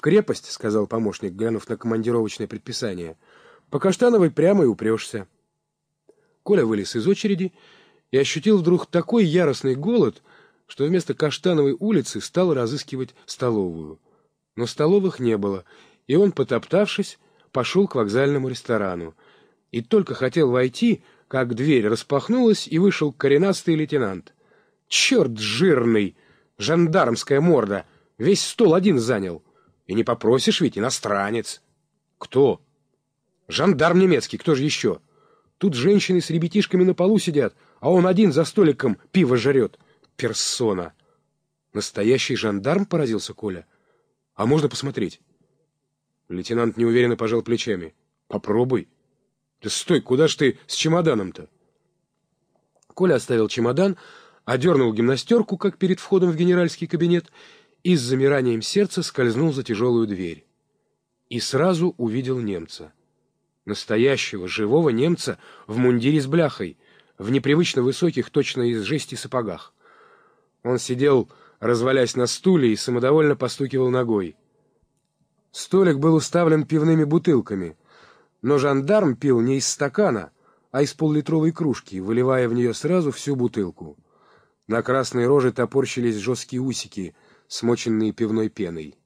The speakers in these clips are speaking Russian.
«В крепость», — сказал помощник, глянув на командировочное предписание. «По Каштановой прямо и упрешься». Коля вылез из очереди и ощутил вдруг такой яростный голод, что вместо Каштановой улицы стал разыскивать столовую. Но столовых не было, и он, потоптавшись, пошел к вокзальному ресторану. И только хотел войти, как дверь распахнулась, и вышел коренастый лейтенант. «Черт жирный! Жандармская морда! Весь стол один занял! И не попросишь ведь, иностранец!» «Кто?» «Жандарм немецкий, кто же еще?» Тут женщины с ребятишками на полу сидят, а он один за столиком пиво жрет. Персона. Настоящий жандарм, поразился Коля. А можно посмотреть? Лейтенант неуверенно пожал плечами. Попробуй. Да стой, куда ж ты с чемоданом-то? Коля оставил чемодан, одернул гимнастерку, как перед входом в генеральский кабинет, и с замиранием сердца скользнул за тяжелую дверь. И сразу увидел немца. Настоящего, живого немца в мундире с бляхой, в непривычно высоких, точно из жести сапогах. Он сидел, развалясь на стуле, и самодовольно постукивал ногой. Столик был уставлен пивными бутылками, но жандарм пил не из стакана, а из поллитровой кружки, выливая в нее сразу всю бутылку. На красной роже топорщились жесткие усики, смоченные пивной пеной.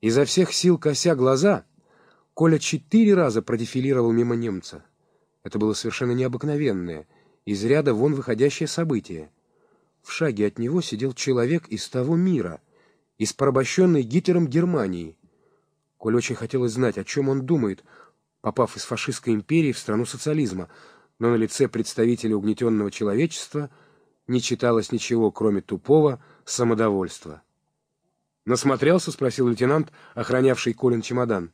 Изо всех сил кося глаза — Коля четыре раза продефилировал мимо немца. Это было совершенно необыкновенное, из ряда вон выходящее событие. В шаге от него сидел человек из того мира, из порабощенной Гитлером Германии. Коль очень хотелось знать, о чем он думает, попав из фашистской империи в страну социализма, но на лице представителя угнетенного человечества не читалось ничего, кроме тупого самодовольства. «Насмотрелся?» — спросил лейтенант, охранявший Колин чемодан.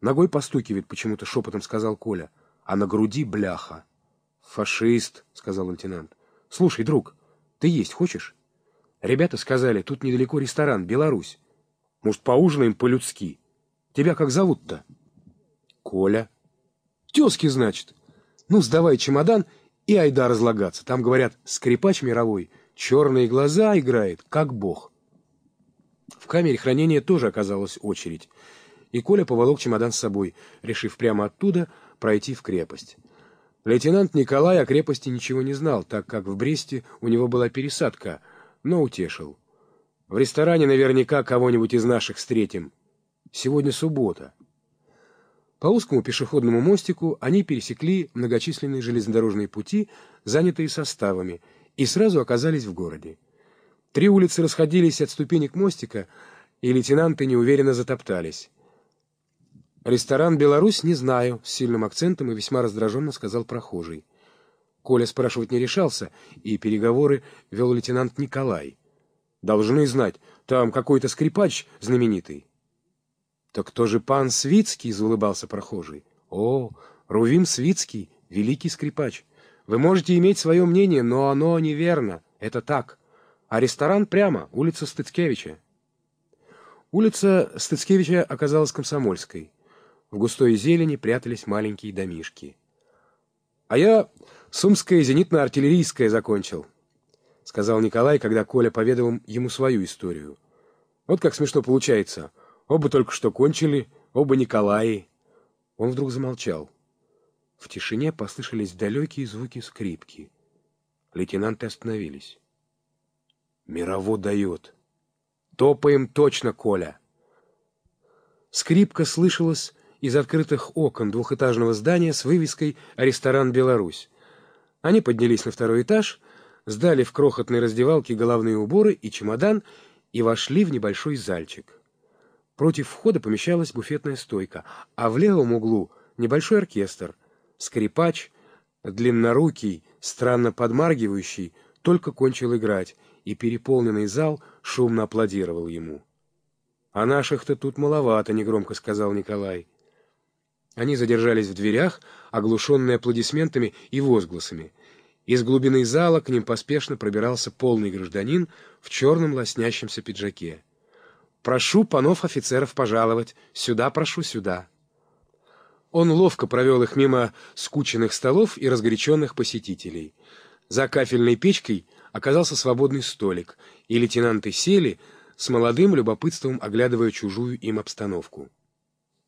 Ногой постукивает, почему-то шепотом сказал Коля. А на груди бляха. Фашист, сказал лейтенант. Слушай, друг, ты есть хочешь? Ребята сказали, тут недалеко ресторан, Беларусь. Может, поужинаем по-людски? Тебя как зовут-то? Коля. Тезки, значит. Ну, сдавай чемодан и айда разлагаться. Там, говорят, скрипач мировой, черные глаза играет, как бог. В камере хранения тоже оказалась очередь и Коля поволок чемодан с собой, решив прямо оттуда пройти в крепость. Лейтенант Николай о крепости ничего не знал, так как в Бресте у него была пересадка, но утешил. В ресторане наверняка кого-нибудь из наших встретим. Сегодня суббота. По узкому пешеходному мостику они пересекли многочисленные железнодорожные пути, занятые составами, и сразу оказались в городе. Три улицы расходились от ступенек мостика, и лейтенанты неуверенно затоптались. «Ресторан «Беларусь» не знаю», — с сильным акцентом и весьма раздраженно сказал прохожий. Коля спрашивать не решался, и переговоры вел лейтенант Николай. «Должны знать, там какой-то скрипач знаменитый». «Так кто же пан Свицкий?» — заулыбался прохожий. «О, Рувим Свицкий, великий скрипач. Вы можете иметь свое мнение, но оно неверно. Это так. А ресторан прямо, улица Стыцкевича». Улица Стыцкевича оказалась комсомольской. В густой зелени прятались маленькие домишки. — А я Сумское зенитно-артиллерийское закончил, — сказал Николай, когда Коля поведал ему свою историю. Вот как смешно получается. Оба только что кончили, оба Николаи. Он вдруг замолчал. В тишине послышались далекие звуки скрипки. Лейтенанты остановились. «Мирово дает. Топаем точно, Коля!» Скрипка слышалась из открытых окон двухэтажного здания с вывеской «Ресторан Беларусь». Они поднялись на второй этаж, сдали в крохотной раздевалке головные уборы и чемодан и вошли в небольшой зальчик. Против входа помещалась буфетная стойка, а в левом углу небольшой оркестр. Скрипач, длиннорукий, странно подмаргивающий, только кончил играть, и переполненный зал шумно аплодировал ему. — А наших-то тут маловато, — негромко сказал Николай. Они задержались в дверях, оглушенные аплодисментами и возгласами. Из глубины зала к ним поспешно пробирался полный гражданин в черном лоснящемся пиджаке. «Прошу панов офицеров пожаловать. Сюда прошу, сюда». Он ловко провел их мимо скученных столов и разгоряченных посетителей. За кафельной печкой оказался свободный столик, и лейтенанты сели, с молодым любопытством оглядывая чужую им обстановку.